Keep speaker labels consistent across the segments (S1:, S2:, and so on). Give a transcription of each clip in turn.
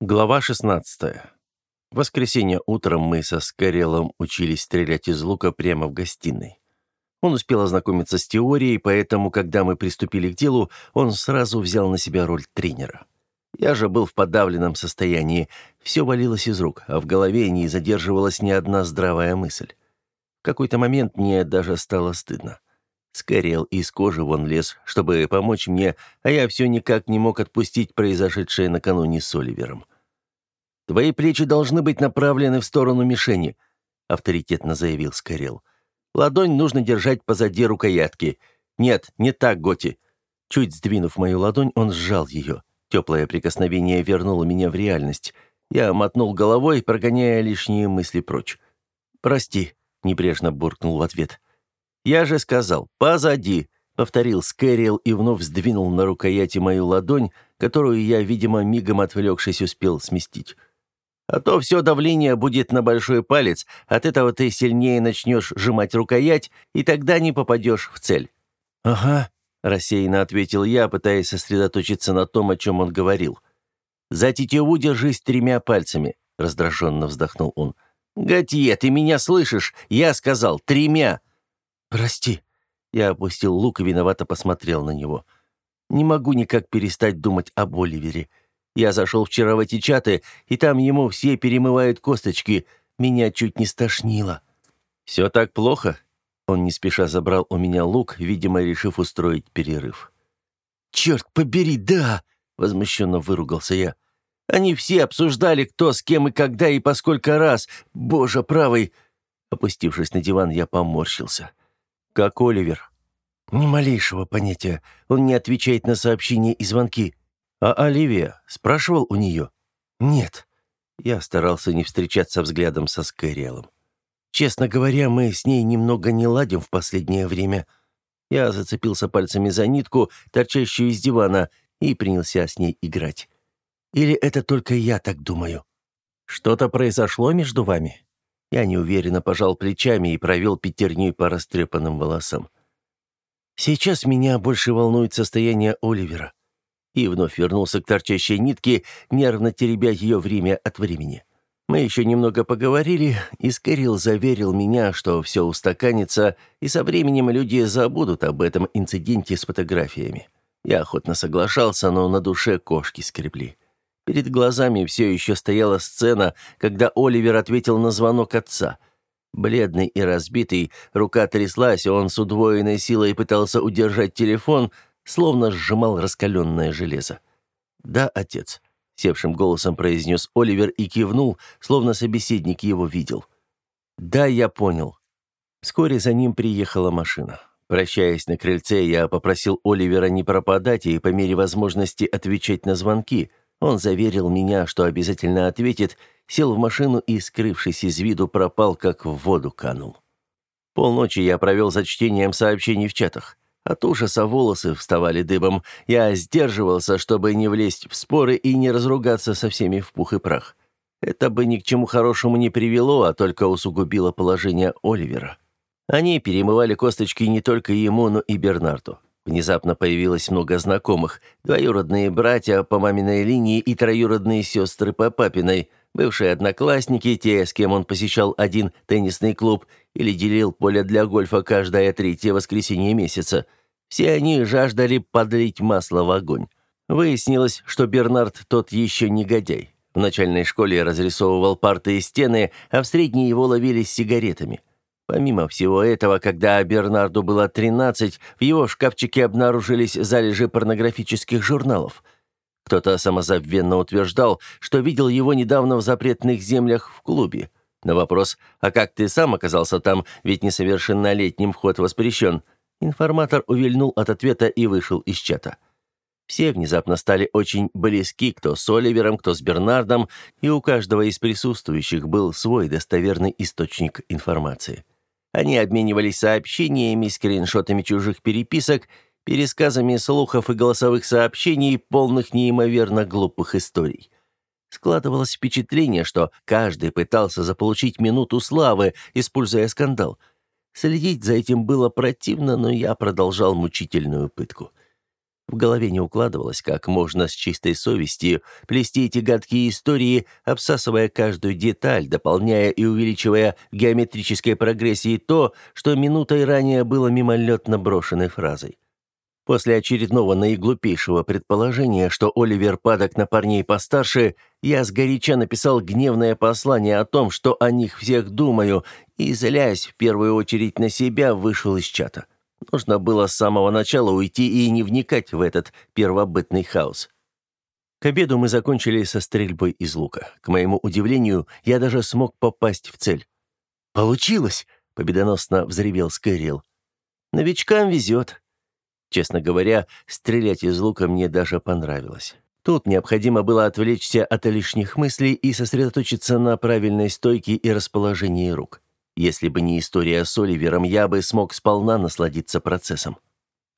S1: Глава 16. В воскресенье утром мы со Скорелом учились стрелять из лука прямо в гостиной. Он успел ознакомиться с теорией, поэтому, когда мы приступили к делу, он сразу взял на себя роль тренера. Я же был в подавленном состоянии, все валилось из рук, а в голове не задерживалась ни одна здравая мысль. В какой-то момент мне даже стало стыдно. Скорел из кожи вон лез, чтобы помочь мне, а я все никак не мог отпустить произошедшее накануне с Оливером. «Твои плечи должны быть направлены в сторону мишени», — авторитетно заявил Скорел. «Ладонь нужно держать позади рукоятки. Нет, не так, Готи». Чуть сдвинув мою ладонь, он сжал ее. Теплое прикосновение вернуло меня в реальность. Я мотнул головой, прогоняя лишние мысли прочь. «Прости», — небрежно буркнул в ответ. «Я же сказал, позади», — повторил Скэрилл и вновь сдвинул на рукояти мою ладонь, которую я, видимо, мигом отвлекшись, успел сместить. А то все давление будет на большой палец, от этого ты сильнее начнешь сжимать рукоять, и тогда не попадешь в цель». «Ага», — рассеянно ответил я, пытаясь сосредоточиться на том, о чем он говорил. «За тетиву держись тремя пальцами», — раздраженно вздохнул он. «Готье, ты меня слышишь? Я сказал, тремя!» «Прости». Я опустил лук и виновато посмотрел на него. «Не могу никак перестать думать об Оливере. Я зашел вчера в эти чаты, и там ему все перемывают косточки. Меня чуть не стошнило». «Все так плохо?» Он не спеша забрал у меня лук, видимо, решив устроить перерыв. «Черт побери, да!» — возмущенно выругался я. «Они все обсуждали, кто с кем и когда и по сколько раз. Боже правый!» Опустившись на диван, я поморщился. «Как Оливер?» «Ни малейшего понятия. Он не отвечает на сообщения и звонки. А Оливия спрашивал у нее?» «Нет». Я старался не встречаться взглядом со Скэриэлом. «Честно говоря, мы с ней немного не ладим в последнее время». Я зацепился пальцами за нитку, торчащую из дивана, и принялся с ней играть. «Или это только я так думаю?» «Что-то произошло между вами?» Я неуверенно пожал плечами и провел пятерней по растрепанным волосам. «Сейчас меня больше волнует состояние Оливера и вновь вернулся к торчащей нитке, нервно теребя ее время от времени. Мы еще немного поговорили, и Скэрилл заверил меня, что все устаканится, и со временем люди забудут об этом инциденте с фотографиями. Я охотно соглашался, но на душе кошки скребли. Перед глазами все еще стояла сцена, когда Оливер ответил на звонок отца. Бледный и разбитый, рука тряслась, он с удвоенной силой пытался удержать телефон — словно сжимал раскаленное железо. «Да, отец», — севшим голосом произнес Оливер и кивнул, словно собеседник его видел. «Да, я понял». Вскоре за ним приехала машина. Прощаясь на крыльце, я попросил Оливера не пропадать и по мере возможности отвечать на звонки. Он заверил меня, что обязательно ответит, сел в машину и, скрывшись из виду, пропал, как в воду канул. Полночи я провел за чтением сообщений в чатах. От ужаса волосы вставали дыбом. Я сдерживался, чтобы не влезть в споры и не разругаться со всеми в пух и прах. Это бы ни к чему хорошему не привело, а только усугубило положение Оливера. Они перемывали косточки не только ему, но и Бернарду. Внезапно появилось много знакомых. Двоюродные братья по маминой линии и троюродные сестры по папиной, бывшие одноклассники, те, с кем он посещал один теннисный клуб или делил поле для гольфа каждое третье воскресенье месяца – все они жаждали подлить масло в огонь. Выяснилось, что Бернард тот еще негодяй. В начальной школе разрисовывал парты и стены, а в средней его ловили с сигаретами. Помимо всего этого, когда Бернарду было 13, в его шкафчике обнаружились залежи порнографических журналов. Кто-то самозабвенно утверждал, что видел его недавно в запретных землях в клубе. На вопрос «А как ты сам оказался там, ведь несовершеннолетним вход воспрещен?» Информатор увильнул от ответа и вышел из чата. Все внезапно стали очень близки, кто с Оливером, кто с Бернардом, и у каждого из присутствующих был свой достоверный источник информации. Они обменивались сообщениями, скриншотами чужих переписок, пересказами слухов и голосовых сообщений, полных неимоверно глупых историй. Складывалось впечатление, что каждый пытался заполучить минуту славы, используя скандал – Следить за этим было противно, но я продолжал мучительную пытку. В голове не укладывалось, как можно с чистой совестью плести эти гадкие истории, обсасывая каждую деталь, дополняя и увеличивая в геометрической прогрессии то, что минутой ранее было мимолетно брошенной фразой. После очередного наиглупейшего предположения, что Оливер падок на парней постарше, я сгоряча написал гневное послание о том, что о них всех думаю, и, злясь в первую очередь на себя, вышел из чата. Нужно было с самого начала уйти и не вникать в этот первобытный хаос. К обеду мы закончили со стрельбой из лука. К моему удивлению, я даже смог попасть в цель. «Получилось!» — победоносно взревел Скайрилл. «Новичкам везет», Честно говоря, стрелять из лука мне даже понравилось. Тут необходимо было отвлечься от лишних мыслей и сосредоточиться на правильной стойке и расположении рук. Если бы не история с Оливером, я бы смог сполна насладиться процессом.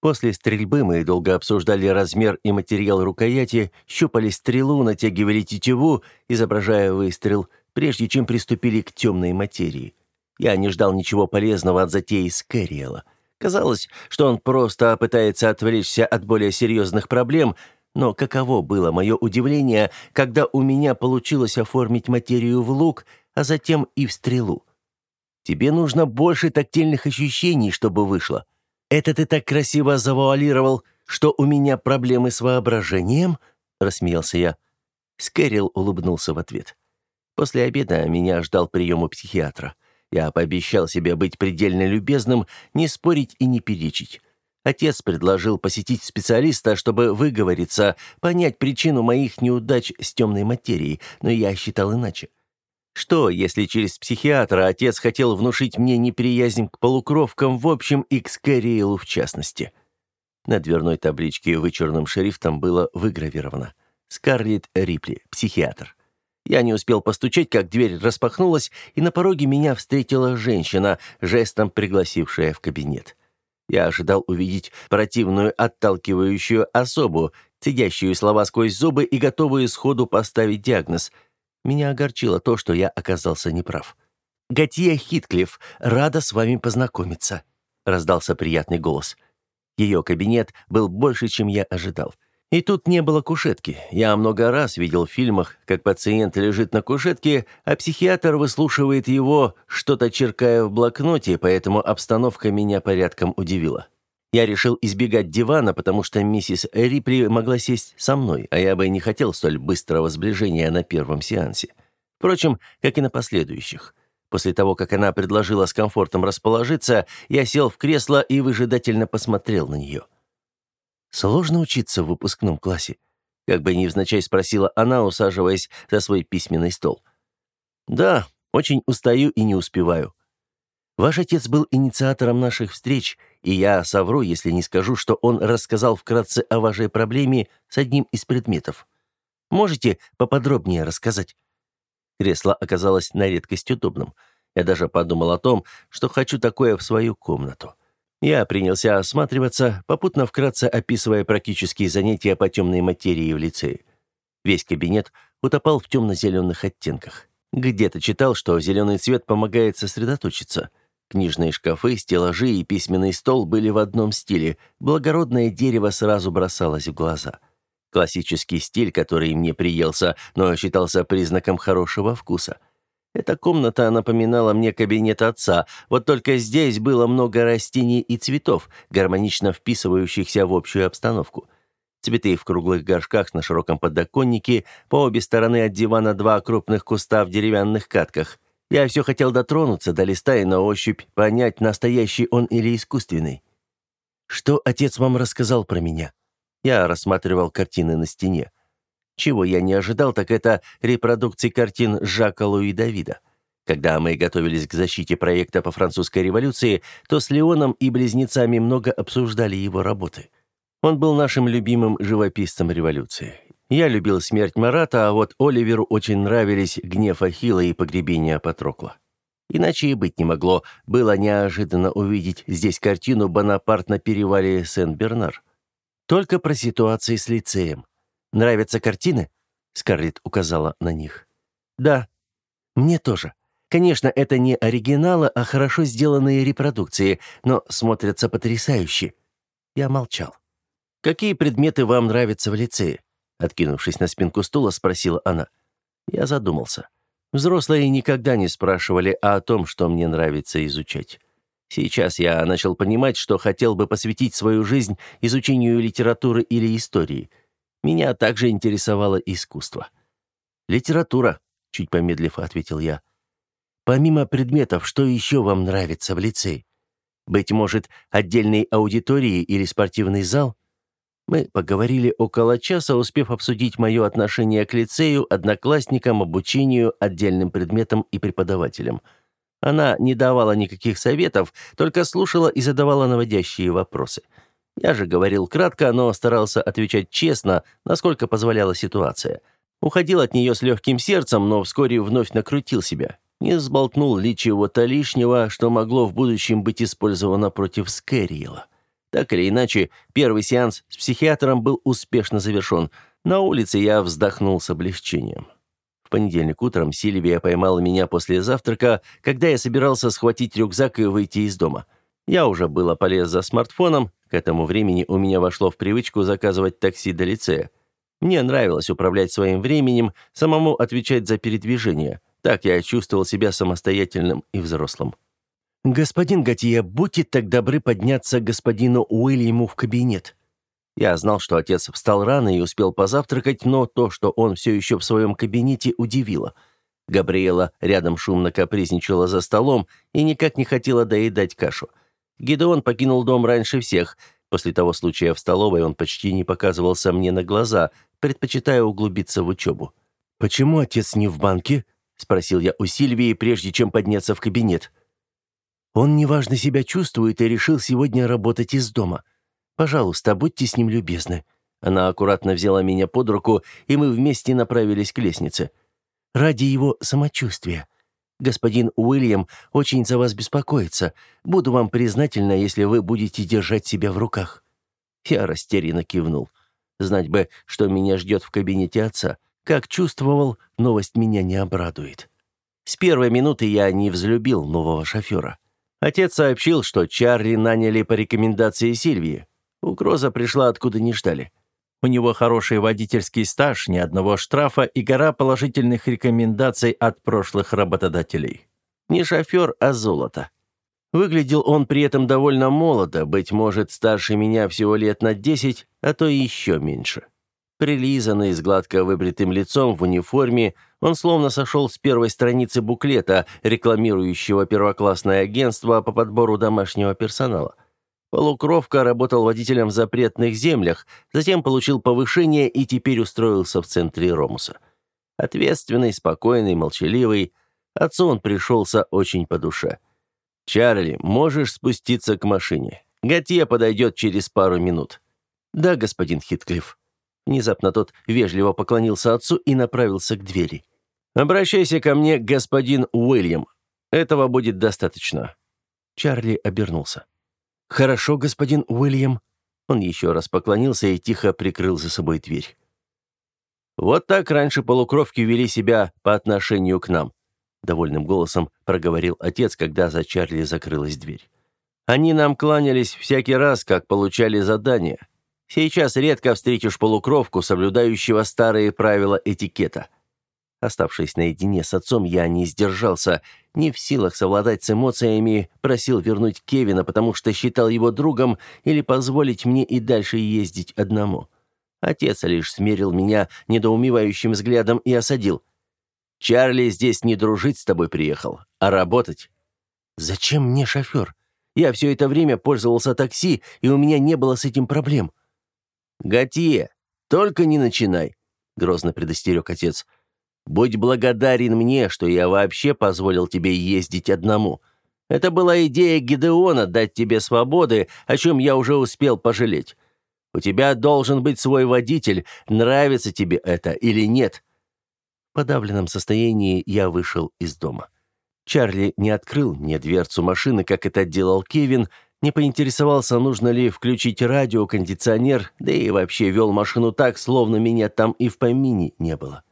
S1: После стрельбы мы долго обсуждали размер и материал рукояти, щупали стрелу, натягивали тетиву, изображая выстрел, прежде чем приступили к темной материи. Я не ждал ничего полезного от затеи с Кэрриэла — Казалось, что он просто пытается отвлечься от более серьезных проблем, но каково было мое удивление, когда у меня получилось оформить материю в лук, а затем и в стрелу. Тебе нужно больше тактильных ощущений, чтобы вышло. Это ты так красиво завуалировал, что у меня проблемы с воображением?» — рассмеялся я. Скэрилл улыбнулся в ответ. После обеда меня ждал прием у психиатра. Я пообещал себе быть предельно любезным, не спорить и не перечить. Отец предложил посетить специалиста, чтобы выговориться, понять причину моих неудач с темной материей, но я считал иначе. Что, если через психиатра отец хотел внушить мне неприязнь к полукровкам в общем и к Скэриэлу в частности? На дверной табличке вычурным шрифтом было выгравировано «Скарлетт Рипли, психиатр». Я не успел постучать, как дверь распахнулась, и на пороге меня встретила женщина, жестом пригласившая в кабинет. Я ожидал увидеть противную отталкивающую особу, цедящую слова сквозь зубы и готовую сходу поставить диагноз. Меня огорчило то, что я оказался неправ. «Готье Хитклифф, рада с вами познакомиться», — раздался приятный голос. Ее кабинет был больше, чем я ожидал. И тут не было кушетки. Я много раз видел в фильмах, как пациент лежит на кушетке, а психиатр выслушивает его, что-то черкая в блокноте, поэтому обстановка меня порядком удивила. Я решил избегать дивана, потому что миссис Рипли могла сесть со мной, а я бы не хотел столь быстрого сближения на первом сеансе. Впрочем, как и на последующих. После того, как она предложила с комфортом расположиться, я сел в кресло и выжидательно посмотрел на нее. — Сложно учиться в выпускном классе?» Как бы невзначай спросила она, усаживаясь за свой письменный стол. «Да, очень устаю и не успеваю. Ваш отец был инициатором наших встреч, и я совру, если не скажу, что он рассказал вкратце о вашей проблеме с одним из предметов. Можете поподробнее рассказать?» Кресло оказалось на редкость удобным. Я даже подумал о том, что хочу такое в свою комнату. Я принялся осматриваться, попутно вкратце описывая практические занятия по темной материи в лицее. Весь кабинет утопал в темно-зеленых оттенках. Где-то читал, что зеленый цвет помогает сосредоточиться. Книжные шкафы, стеллажи и письменный стол были в одном стиле. Благородное дерево сразу бросалось в глаза. Классический стиль, который мне приелся, но считался признаком хорошего вкуса – эта комната напоминала мне кабинет отца, вот только здесь было много растений и цветов, гармонично вписывающихся в общую обстановку. Цветы в круглых горшках на широком подоконнике, по обе стороны от дивана два крупных куста в деревянных катках. Я все хотел дотронуться до листа и на ощупь понять, настоящий он или искусственный. «Что отец вам рассказал про меня?» Я рассматривал картины на стене. Чего я не ожидал, так это репродукции картин Жака Луи Давида. Когда мы готовились к защите проекта по французской революции, то с Леоном и близнецами много обсуждали его работы. Он был нашим любимым живописцем революции. Я любил смерть Марата, а вот Оливеру очень нравились гнев Ахилла и погребение Патрокла. Иначе и быть не могло. Было неожиданно увидеть здесь картину «Бонапарт на перевале Сен-Бернар». Только про ситуации с лицеем. Нравятся картины?» Скарлетт указала на них. «Да, мне тоже. Конечно, это не оригиналы, а хорошо сделанные репродукции, но смотрятся потрясающе». Я молчал. «Какие предметы вам нравятся в лицее?» Откинувшись на спинку стула, спросила она. Я задумался. Взрослые никогда не спрашивали о том, что мне нравится изучать. Сейчас я начал понимать, что хотел бы посвятить свою жизнь изучению литературы или истории. Меня также интересовало искусство. «Литература», — чуть помедлив ответил я. «Помимо предметов, что еще вам нравится в лицее? Быть может, отдельной аудитории или спортивный зал?» Мы поговорили около часа, успев обсудить мое отношение к лицею, одноклассникам, обучению, отдельным предметам и преподавателям. Она не давала никаких советов, только слушала и задавала наводящие вопросы. Я же говорил кратко, но старался отвечать честно, насколько позволяла ситуация. Уходил от нее с легким сердцем, но вскоре вновь накрутил себя. Не сболтнул ли чего-то лишнего, что могло в будущем быть использовано против Скэриела. Так или иначе, первый сеанс с психиатром был успешно завершен. На улице я вздохнул с облегчением. В понедельник утром Сильвия поймала меня после завтрака, когда я собирался схватить рюкзак и выйти из дома. Я уже было полез за смартфоном, к этому времени у меня вошло в привычку заказывать такси до лицея. Мне нравилось управлять своим временем, самому отвечать за передвижение. Так я чувствовал себя самостоятельным и взрослым. «Господин Готье, будьте так добры подняться к господину Уильяму в кабинет». Я знал, что отец встал рано и успел позавтракать, но то, что он все еще в своем кабинете, удивило. Габриэла рядом шумно капризничала за столом и никак не хотела доедать кашу. Гидеон покинул дом раньше всех. После того случая в столовой он почти не показывался мне на глаза, предпочитая углубиться в учебу. «Почему отец не в банке?» — спросил я у Сильвии, прежде чем подняться в кабинет. Он неважно себя чувствует и решил сегодня работать из дома. Пожалуйста, будьте с ним любезны». Она аккуратно взяла меня под руку, и мы вместе направились к лестнице. «Ради его самочувствия. Господин Уильям очень за вас беспокоится. Буду вам признательна, если вы будете держать себя в руках». Я растерянно кивнул. Знать бы, что меня ждет в кабинете отца. Как чувствовал, новость меня не обрадует. С первой минуты я не взлюбил нового шофера. Отец сообщил, что Чарли наняли по рекомендации Сильвии. Угроза пришла откуда не ждали. У него хороший водительский стаж, ни одного штрафа и гора положительных рекомендаций от прошлых работодателей. Не шофер, а золото. Выглядел он при этом довольно молодо, быть может, старше меня всего лет на десять, а то и еще меньше. Прилизанный, с гладко выбритым лицом, в униформе, он словно сошел с первой страницы буклета, рекламирующего первоклассное агентство по подбору домашнего персонала. Полукровка работал водителем в запретных землях, затем получил повышение и теперь устроился в центре Ромуса. Ответственный, спокойный, молчаливый. Отцу он пришелся очень по душе. «Чарли, можешь спуститься к машине. Готье подойдет через пару минут». «Да, господин Хитклифф». Внезапно тот вежливо поклонился отцу и направился к двери. «Обращайся ко мне, господин Уильям. Этого будет достаточно». Чарли обернулся. «Хорошо, господин Уильям». Он еще раз поклонился и тихо прикрыл за собой дверь. «Вот так раньше полукровки вели себя по отношению к нам», — довольным голосом проговорил отец, когда за Чарли закрылась дверь. «Они нам кланялись всякий раз, как получали задание. Сейчас редко встретишь полукровку, соблюдающего старые правила этикета. Оставшись наедине с отцом, я не сдержался, не в силах совладать с эмоциями, просил вернуть Кевина, потому что считал его другом, или позволить мне и дальше ездить одному. Отец лишь смерил меня недоумевающим взглядом и осадил. «Чарли здесь не дружить с тобой приехал, а работать». «Зачем мне шофер? Я все это время пользовался такси, и у меня не было с этим проблем». «Готье, только не начинай», — грозно предостерег отец. «Будь благодарен мне, что я вообще позволил тебе ездить одному. Это была идея Гидеона дать тебе свободы, о чем я уже успел пожалеть. У тебя должен быть свой водитель, нравится тебе это или нет». В подавленном состоянии я вышел из дома. Чарли не открыл мне дверцу машины, как это делал Кевин, — не поинтересовался, нужно ли включить радио, кондиционер, да и вообще вел машину так, словно меня там и в помине не было.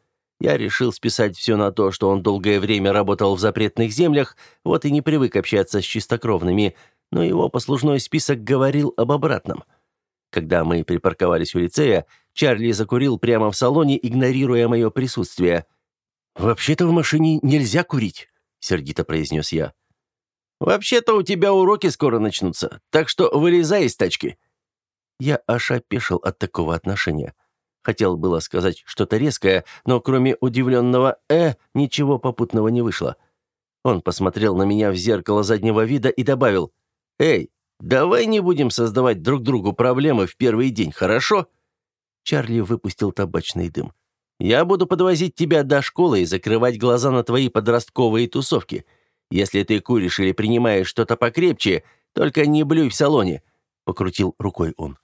S1: Я решил списать все на то, что он долгое время работал в запретных землях, вот и не привык общаться с чистокровными, но его послужной список говорил об обратном. Когда мы припарковались у лицея, Чарли закурил прямо в салоне, игнорируя мое присутствие. «Вообще-то в машине нельзя курить», — сердито произнес я. «Вообще-то у тебя уроки скоро начнутся, так что вылезай из тачки». Я аж опешил от такого отношения. Хотел было сказать что-то резкое, но кроме удивленного «э» ничего попутного не вышло. Он посмотрел на меня в зеркало заднего вида и добавил «Эй, давай не будем создавать друг другу проблемы в первый день, хорошо?» Чарли выпустил табачный дым. «Я буду подвозить тебя до школы и закрывать глаза на твои подростковые тусовки. Если ты куришь или принимаешь что-то покрепче, только не блюй в салоне», — покрутил рукой он.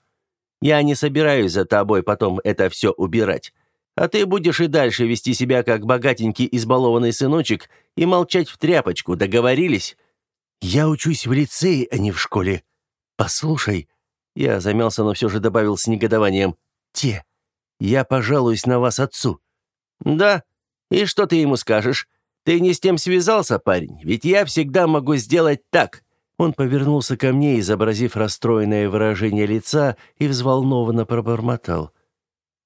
S1: «Я не собираюсь за тобой потом это все убирать. А ты будешь и дальше вести себя как богатенький избалованный сыночек и молчать в тряпочку, договорились?» «Я учусь в лицее, а не в школе. Послушай...» Я замялся, но все же добавил с негодованием. «Те. Я пожалуюсь на вас отцу». «Да? И что ты ему скажешь? Ты не с тем связался, парень, ведь я всегда могу сделать так». Он повернулся ко мне, изобразив расстроенное выражение лица, и взволнованно пробормотал.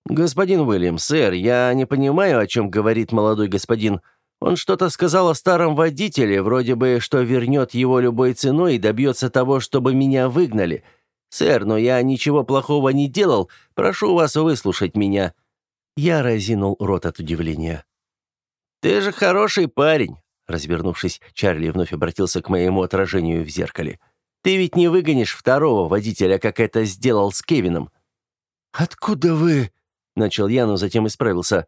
S1: «Господин Уильям, сэр, я не понимаю, о чем говорит молодой господин. Он что-то сказал о старом водителе, вроде бы, что вернет его любой ценой и добьется того, чтобы меня выгнали. Сэр, но я ничего плохого не делал. Прошу вас выслушать меня». Я разинул рот от удивления. «Ты же хороший парень!» Развернувшись, Чарли вновь обратился к моему отражению в зеркале. «Ты ведь не выгонишь второго водителя, как это сделал с Кевином». «Откуда вы?» — начал я, но затем исправился.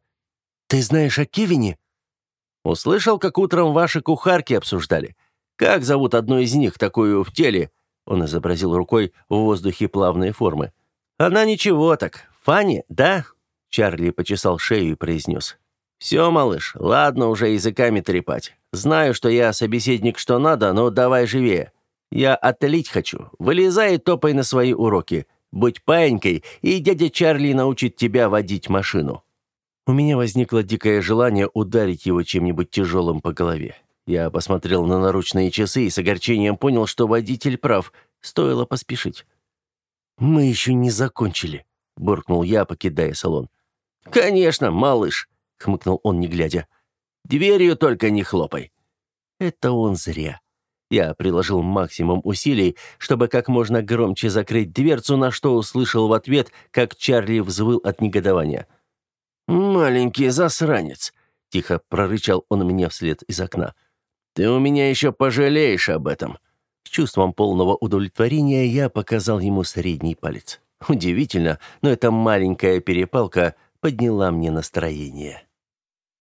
S1: «Ты знаешь о Кевине?» «Услышал, как утром ваши кухарки обсуждали. Как зовут одну из них, такую в теле?» Он изобразил рукой в воздухе плавные формы. «Она ничего так. Фанни, да?» Чарли почесал шею и произнес. «Все, малыш, ладно уже языками трепать. Знаю, что я собеседник что надо, но давай живее. Я отлить хочу. Вылезай и топай на свои уроки. Будь паенькой, и дядя Чарли научит тебя водить машину». У меня возникло дикое желание ударить его чем-нибудь тяжелым по голове. Я посмотрел на наручные часы и с огорчением понял, что водитель прав. Стоило поспешить. «Мы еще не закончили», — буркнул я, покидая салон. «Конечно, малыш», — хмыкнул он, не глядя. «Дверью только не хлопай». Это он зря. Я приложил максимум усилий, чтобы как можно громче закрыть дверцу, на что услышал в ответ, как Чарли взвыл от негодования. «Маленький засранец!» — тихо прорычал он мне вслед из окна. «Ты у меня еще пожалеешь об этом!» С чувством полного удовлетворения я показал ему средний палец. Удивительно, но эта маленькая перепалка подняла мне настроение.